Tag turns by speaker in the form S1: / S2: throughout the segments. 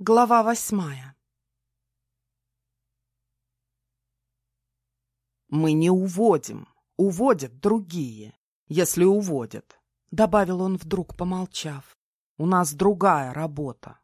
S1: Глава восьмая
S2: «Мы не уводим. Уводят другие, если уводят», — добавил он вдруг, помолчав. «У нас другая работа».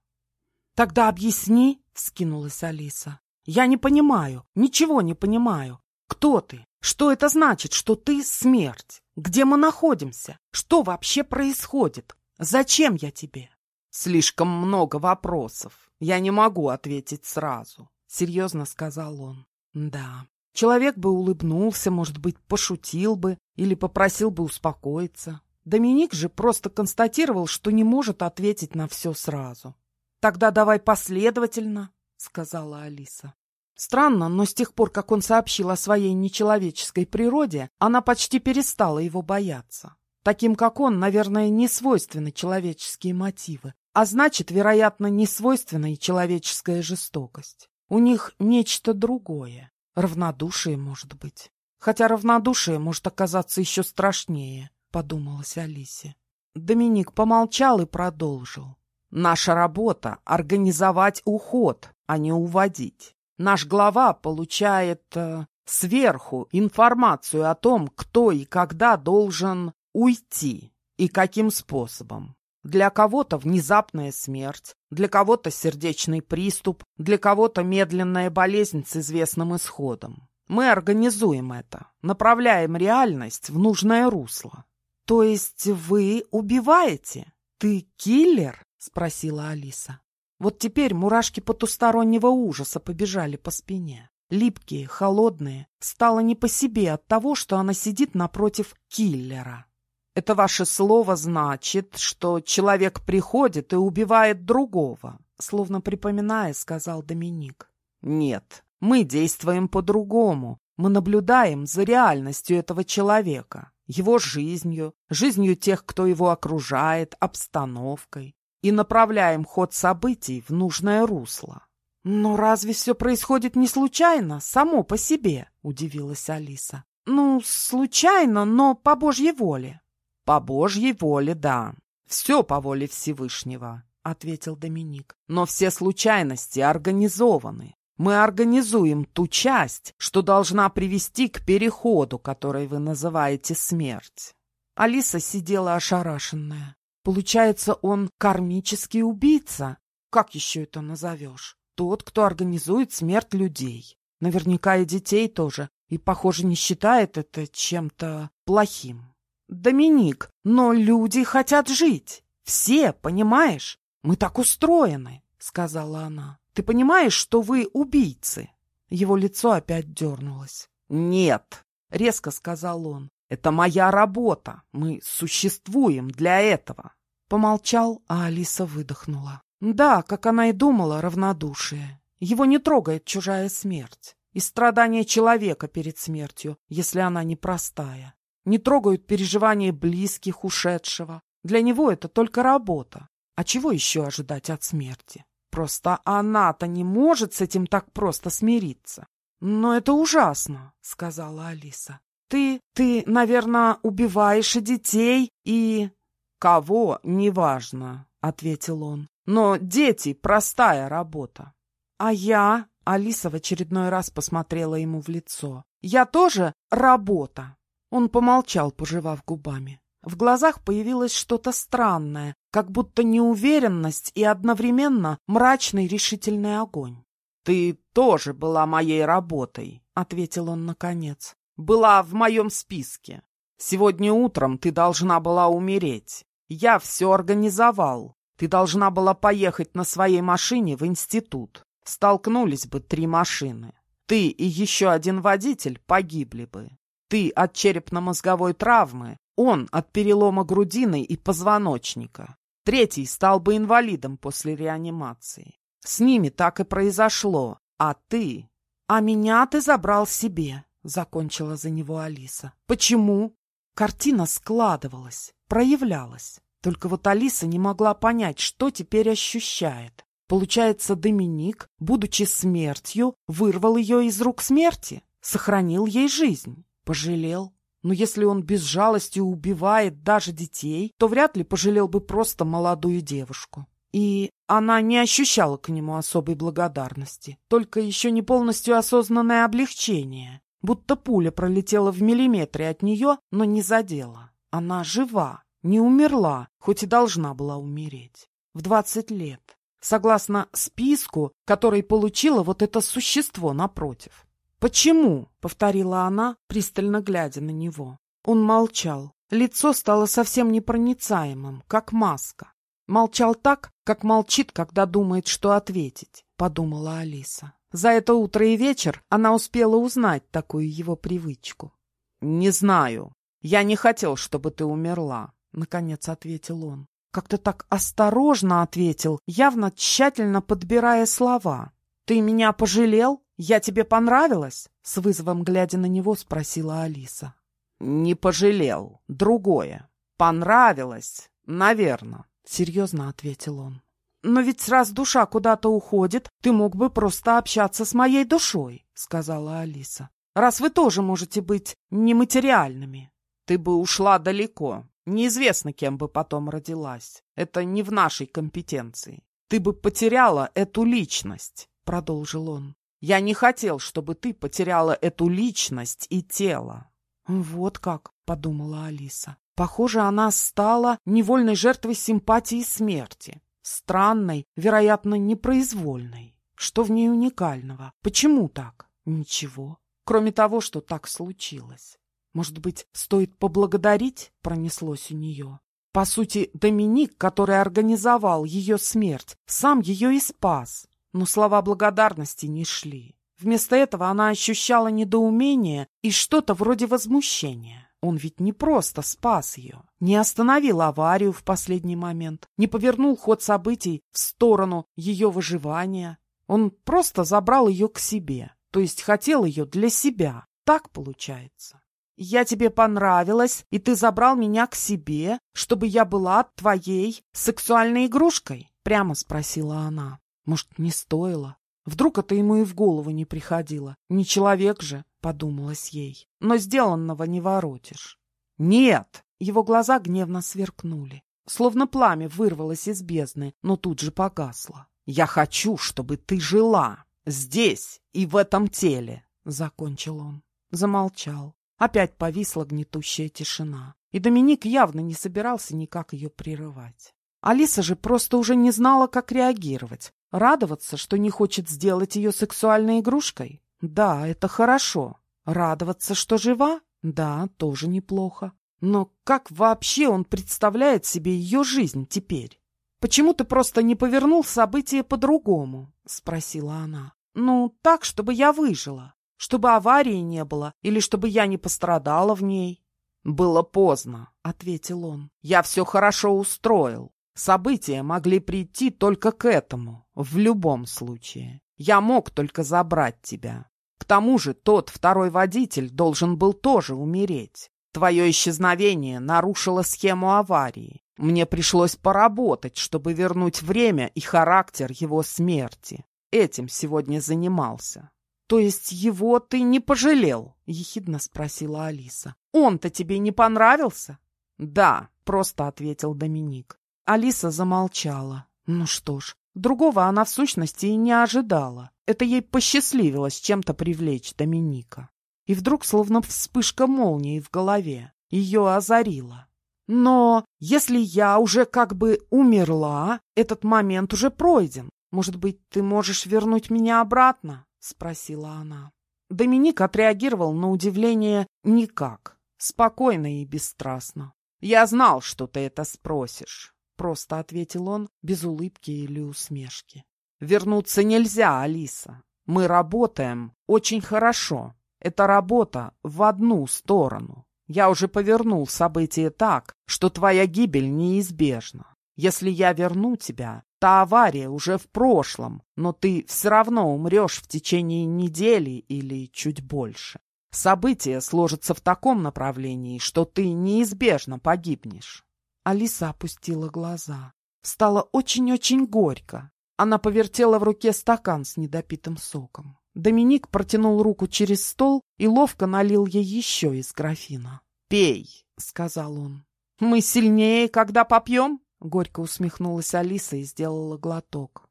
S1: «Тогда объясни», — вскинулась Алиса. «Я не понимаю, ничего не понимаю. Кто ты? Что это значит, что ты — смерть? Где мы находимся? Что вообще происходит? Зачем я тебе?»
S2: «Слишком много вопросов. Я не могу ответить сразу», — серьезно сказал он.
S1: «Да, человек бы улыбнулся, может быть, пошутил бы или попросил бы успокоиться. Доминик же просто констатировал, что не может ответить на все сразу. «Тогда давай последовательно», — сказала Алиса. Странно, но с тех пор, как он сообщил о своей нечеловеческой природе, она почти перестала его бояться. Таким, как он, наверное, не свойственны человеческие мотивы, а значит, вероятно, не свойственна человеческая жестокость. У них нечто другое. Равнодушие, может быть. Хотя равнодушие может оказаться еще страшнее, подумалась Алисе. Доминик помолчал и продолжил. Наша работа — организовать уход, а не уводить. Наш глава получает э, сверху информацию о том, кто и когда должен уйти и каким способом. Для кого-то внезапная смерть, для кого-то сердечный приступ, для кого-то медленная болезнь с известным исходом. Мы организуем это, направляем реальность в нужное русло. То есть вы убиваете? Ты киллер? Спросила Алиса. Вот теперь мурашки потустороннего ужаса побежали по спине. Липкие, холодные, стало не по себе от того, что она сидит напротив киллера. Это ваше слово значит, что человек приходит и убивает другого, словно припоминая, сказал Доминик. Нет, мы действуем по-другому. Мы наблюдаем за реальностью этого человека, его жизнью, жизнью тех, кто его окружает, обстановкой, и направляем ход событий в нужное русло. «Но разве все происходит не случайно, само по себе?» — удивилась Алиса. «Ну, случайно, но по Божьей воле».
S2: «По Божьей воле, да. Все по воле Всевышнего», — ответил Доминик. «Но все случайности организованы. Мы организуем ту часть, что должна привести к переходу, который вы называете смерть».
S1: Алиса сидела ошарашенная. Получается, он кармический убийца? Как еще это назовешь? Тот, кто организует смерть людей. Наверняка и детей тоже. И, похоже, не считает это чем-то плохим. Доминик, но люди хотят жить. Все, понимаешь? Мы так устроены, сказала она. Ты понимаешь, что вы убийцы? Его лицо опять дернулось.
S2: Нет, резко сказал он. Это моя работа. Мы существуем для этого.
S1: Помолчал, а Алиса выдохнула. Да, как она и думала, равнодушие. Его не трогает чужая смерть и страдания человека перед смертью, если она непростая не трогают переживания близких ушедшего. Для него это только работа. А чего еще ожидать от смерти? Просто она-то не может с этим так просто смириться. Но это ужасно, сказала Алиса. Ты, ты, наверное, убиваешь и детей, и...
S2: Кого, неважно, ответил он. Но дети — простая работа.
S1: А я... Алиса в очередной раз посмотрела ему в лицо. «Я тоже работа!» Он помолчал, пожевав губами. В глазах появилось что-то странное, как будто неуверенность и одновременно мрачный решительный огонь.
S2: «Ты тоже была моей работой», — ответил он наконец.
S1: «Была в моем списке.
S2: Сегодня утром ты должна была умереть. Я все организовал. Ты должна была поехать на своей машине в институт. Столкнулись бы три машины. Ты и еще один водитель погибли бы. Ты от черепно-мозговой травмы, он от перелома грудины и позвоночника. Третий стал бы инвалидом после реанимации. С ними так и произошло. А ты...
S1: А меня ты забрал себе, закончила за него Алиса. Почему? Картина складывалась, проявлялась. Только вот Алиса не могла понять, что теперь ощущает. Получается, Доминик, будучи смертью, вырвал ее из рук смерти, сохранил ей жизнь. Пожалел? Но если он без жалости убивает даже детей, то вряд ли пожалел бы просто молодую девушку. И она не ощущала к нему особой благодарности, только еще не полностью осознанное облегчение, будто пуля пролетела в миллиметре от нее, но не задела. Она жива, не умерла, хоть и должна была умереть. В двадцать лет, согласно списку, который получила вот это существо напротив. «Почему?» — повторила она, пристально глядя на него. Он молчал. Лицо стало совсем непроницаемым, как маска. Молчал так, как молчит, когда думает, что ответить, подумала Алиса. За это утро и вечер она успела узнать такую его привычку.
S2: «Не знаю. Я не хотел, чтобы ты умерла», — наконец ответил он.
S1: Как-то так осторожно ответил, явно тщательно подбирая слова. «Ты меня пожалел? Я тебе понравилась?» С вызовом глядя на него спросила Алиса.
S2: «Не пожалел. Другое. Понравилось. Наверное.
S1: — серьезно ответил он. «Но ведь раз душа куда-то уходит, ты мог бы просто общаться с моей душой», — сказала Алиса. «Раз вы тоже можете быть нематериальными».
S2: «Ты бы ушла далеко. Неизвестно, кем бы потом родилась. Это не в нашей компетенции. Ты бы потеряла эту личность», — продолжил он. «Я не хотел, чтобы ты потеряла эту личность и тело».
S1: «Вот как», — подумала Алиса. Похоже, она стала невольной жертвой симпатии смерти. Странной, вероятно, непроизвольной. Что в ней уникального? Почему так? Ничего. Кроме того, что так случилось. Может быть, стоит поблагодарить? Пронеслось у нее. По сути, Доминик, который организовал ее смерть, сам ее и спас. Но слова благодарности не шли. Вместо этого она ощущала недоумение и что-то вроде возмущения. Он ведь не просто спас ее, не остановил аварию в последний момент, не повернул ход событий в сторону ее выживания. Он просто забрал ее к себе, то есть хотел ее для себя. Так получается. Я тебе понравилась, и ты забрал меня к себе, чтобы я была твоей сексуальной игрушкой? Прямо спросила она. Может, не стоило? Вдруг это ему и в голову не приходило. Не человек же, подумалось ей. Но сделанного не воротишь. Нет! Его глаза гневно сверкнули. Словно пламя вырвалось из бездны, но тут же погасло.
S2: «Я хочу, чтобы ты жила здесь и в этом теле», — закончил он.
S1: Замолчал. Опять повисла гнетущая тишина. И Доминик явно не собирался никак ее прерывать. Алиса же просто уже не знала, как реагировать. Радоваться, что не хочет сделать ее сексуальной игрушкой? Да, это хорошо. Радоваться, что жива? Да, тоже неплохо. Но как вообще он представляет себе ее жизнь теперь? «Почему ты просто не повернул события по-другому?» — спросила она. «Ну, так, чтобы я выжила. Чтобы аварии не было или чтобы я не пострадала в ней».
S2: «Было поздно», — ответил он. «Я все хорошо устроил. События могли прийти только к этому, в любом случае. Я мог только забрать тебя. К тому же тот второй водитель должен был тоже умереть. Твое исчезновение нарушило схему аварии. Мне пришлось поработать, чтобы вернуть время и характер его смерти. Этим сегодня занимался.
S1: — То есть его ты не пожалел? — ехидно спросила Алиса. — Он-то тебе не понравился?
S2: — Да, — просто ответил Доминик.
S1: Алиса замолчала. Ну что ж, другого она в сущности и не ожидала. Это ей посчастливилось чем-то привлечь Доминика. И вдруг, словно вспышка молнии в голове, ее озарило. Но если я уже как бы умерла, этот момент уже пройден. Может быть, ты можешь вернуть меня обратно? — спросила она. Доминик отреагировал на удивление никак, спокойно и бесстрастно.
S2: «Я знал, что ты это спросишь.
S1: — просто ответил он, без улыбки или усмешки.
S2: «Вернуться нельзя, Алиса. Мы работаем очень хорошо. Это работа в одну сторону. Я уже повернул события так, что твоя гибель неизбежна. Если я верну тебя, та авария уже в прошлом, но ты все равно умрешь в течение недели или чуть больше. События сложатся в таком направлении, что ты неизбежно погибнешь.
S1: Алиса опустила глаза. Стало очень-очень горько. Она повертела в руке стакан с недопитым соком. Доминик протянул руку через стол и ловко налил ей еще из графина.
S2: «Пей», — сказал он. «Мы сильнее, когда попьем?»
S1: — Горько усмехнулась Алиса и сделала глоток.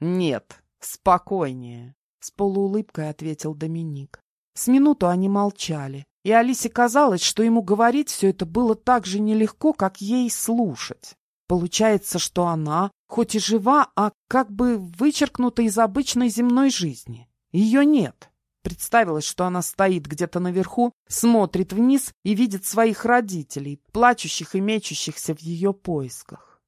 S2: «Нет, спокойнее», — с полуулыбкой ответил Доминик.
S1: С минуту они молчали, и Алисе казалось, что ему говорить все это было так же нелегко, как ей слушать. Получается, что она, хоть и жива, а как бы вычеркнута из обычной земной жизни. Ее нет. Представилось, что она стоит где-то наверху, смотрит вниз и видит своих родителей, плачущих и мечущихся в ее поисках.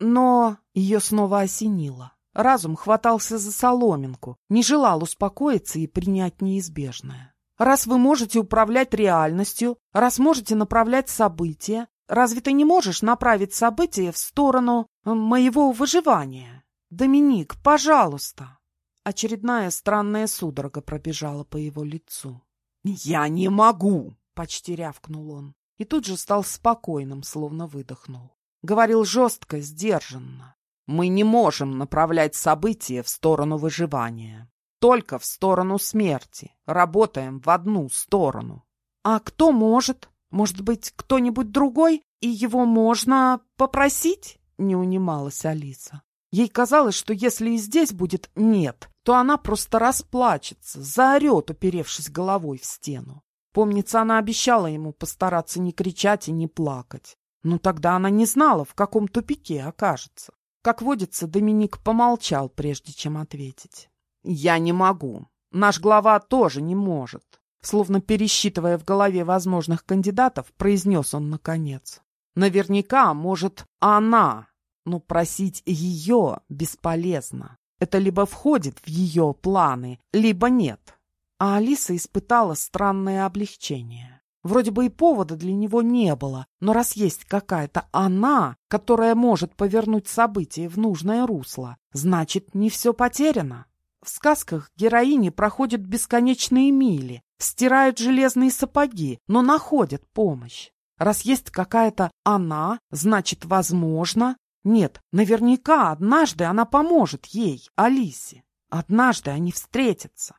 S1: Но ее снова осенило. Разум хватался за соломинку, не желал успокоиться и принять неизбежное. Раз вы можете управлять реальностью, раз можете направлять события, разве ты не можешь направить события в сторону моего выживания? Доминик, пожалуйста. Очередная странная судорога пробежала по его лицу.
S2: «Я не могу!»
S1: — почти рявкнул он. И тут же стал спокойным, словно выдохнул. Говорил жестко, сдержанно.
S2: «Мы не можем направлять события в сторону выживания. Только в сторону смерти. Работаем в одну сторону».
S1: «А кто может? Может быть, кто-нибудь другой? И его можно попросить?» — не унималась Алиса. Ей казалось, что если и здесь будет «нет», то она просто расплачется, заорет, уперевшись головой в стену. Помнится, она обещала ему постараться не кричать и не плакать. Но тогда она не знала, в каком тупике окажется. Как водится, Доминик помолчал, прежде чем ответить.
S2: «Я не могу. Наш глава тоже не может».
S1: Словно пересчитывая в голове возможных кандидатов, произнес он наконец.
S2: «Наверняка, может, она, но просить ее бесполезно. Это либо входит в ее планы, либо нет.
S1: А Алиса испытала странное облегчение. Вроде бы и повода для него не было, но раз есть какая-то она, которая может повернуть события в нужное русло, значит, не все потеряно. В сказках героини проходят бесконечные мили, стирают железные сапоги, но находят помощь. Раз есть какая-то она, значит, возможно, нет, наверняка однажды она поможет ей, Алисе. Однажды они встретятся.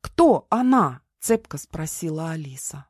S1: «Кто она?» — цепко спросила Алиса.